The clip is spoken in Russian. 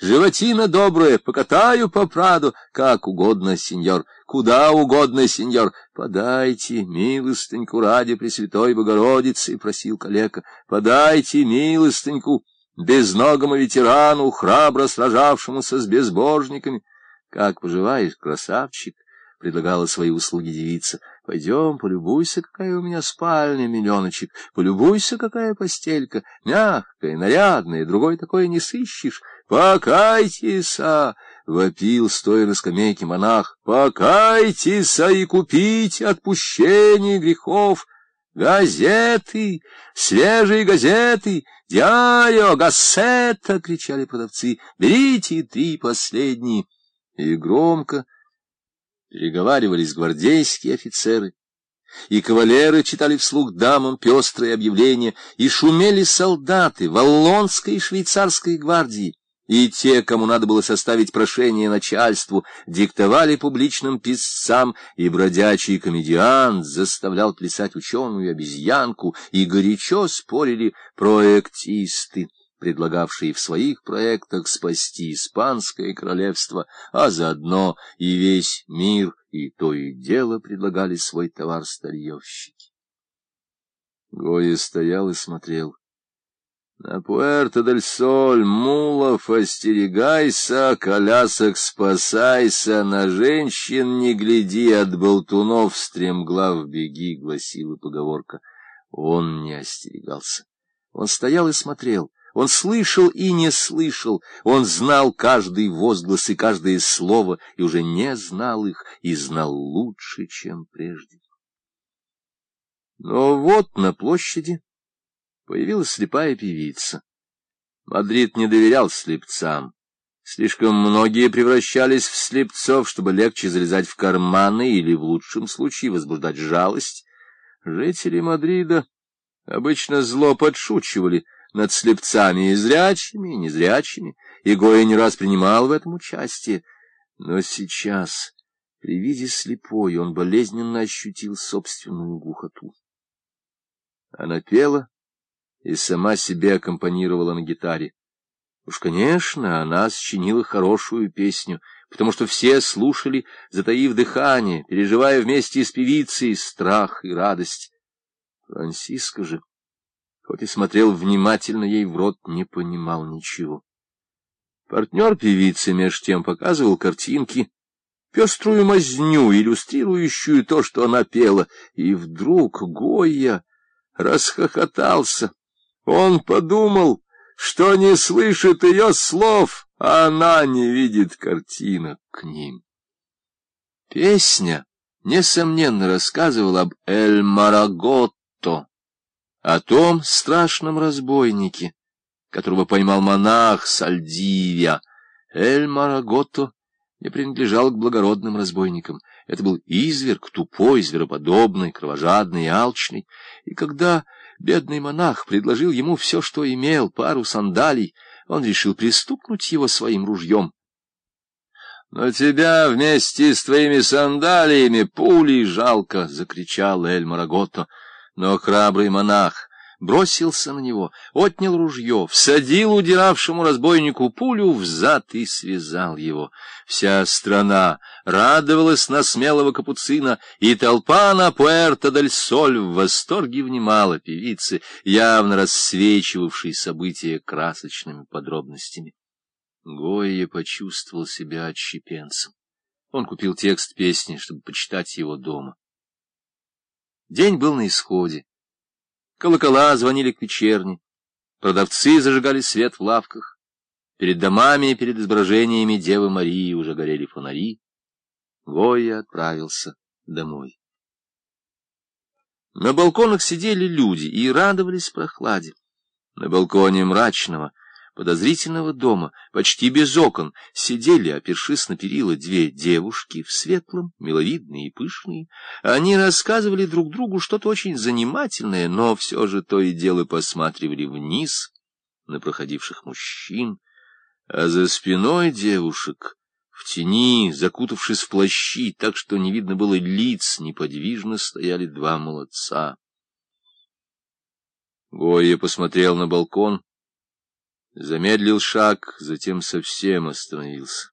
животина добрая, покатаю по праду, как угодно, сеньор, куда угодно, сеньор. Подайте милостыньку ради Пресвятой Богородицы, — просил калека, — подайте милостыньку безногому ветерану, храбро сражавшемуся с безбожниками. Как поживаешь, красавчик? — предлагала свои услуги девица. — Пойдем, полюбуйся, какая у меня спальня, миллионочек, полюбуйся, какая постелька, мягкая, нарядная, другой такой не сыщешь. Покайтесь, вопил, стоя на скамейке монах. — Покайтесь и купите отпущение грехов. «Газеты! Свежие газеты! Диарио! Гассета!» — кричали продавцы. «Берите три последние!» И громко переговаривались гвардейские офицеры. И кавалеры читали вслух дамам пестрые объявления, и шумели солдаты Валлонской и Швейцарской гвардии и те, кому надо было составить прошение начальству, диктовали публичным писцам, и бродячий комедиант заставлял плясать ученую обезьянку, и горячо спорили проектисты, предлагавшие в своих проектах спасти испанское королевство, а заодно и весь мир, и то и дело предлагали свой товар старьевщики. Гоя стоял и смотрел. На Пуэрто-дель-Соль, мулов, остерегайся, колясок спасайся, на женщин не гляди, от болтунов стремглав беги, — гласила поговорка. Он не остерегался. Он стоял и смотрел. Он слышал и не слышал, он знал каждый возглас и каждое слово, и уже не знал их, и знал лучше, чем прежде. Но вот на площади появилась слепая певица. Мадрид не доверял слепцам. Слишком многие превращались в слепцов, чтобы легче залезать в карманы или, в лучшем случае, возбуждать жалость. Жители Мадрида обычно зло подшучивали над слепцами и зрячими, и незрячими, и Гоя не раз принимал в этом участие. Но сейчас, при виде слепой, он болезненно ощутил собственную глухоту. Она пела и сама себе аккомпанировала на гитаре. Уж, конечно, она сочинила хорошую песню, потому что все слушали, затаив дыхание, переживая вместе с певицей страх и радость. Франциско же, хоть и смотрел внимательно ей в рот, не понимал ничего. Партнер певицы меж тем показывал картинки, пеструю мазню, иллюстрирующую то, что она пела, и вдруг Гойя расхохотался. Он подумал, что не слышит ее слов, а она не видит картинок к ним. Песня, несомненно, рассказывала об Эль Мараготто, о том страшном разбойнике, которого поймал монах Сальдивия. Эль Мараготто не принадлежал к благородным разбойникам. Это был изверг, тупой, звероподобный, кровожадный и алчный. И когда Бедный монах предложил ему все, что имел, пару сандалий. Он решил пристукнуть его своим ружьем. — Но тебя вместе с твоими сандалиями пулей жалко! — закричал Эль Мараготто. Но храбрый монах бросился на него, отнял ружье, всадил удиравшему разбойнику пулю в зад и связал его. Вся страна радовалась на смелого капуцина, и толпа на Пуэрто-дель-Соль в восторге внимала певице, явно рассвечивавшей события красочными подробностями. Гойя почувствовал себя отщепенцем. Он купил текст песни, чтобы почитать его дома. День был на исходе. Колокола звонили к вечерне, продавцы зажигали свет в лавках, перед домами и перед изображениями Девы Марии уже горели фонари. Гоя отправился домой. На балконах сидели люди и радовались прохладе. На балконе мрачного, подозрительного дома, почти без окон, сидели, опершись на перила, две девушки в светлом, миловидные и пышные. Они рассказывали друг другу что-то очень занимательное, но все же то и дело посматривали вниз на проходивших мужчин, а за спиной девушек в тени, закутавшись в плащи, так что не видно было лиц, неподвижно стояли два молодца. Гоя посмотрел на балкон, Замедлил шаг, затем совсем остановился.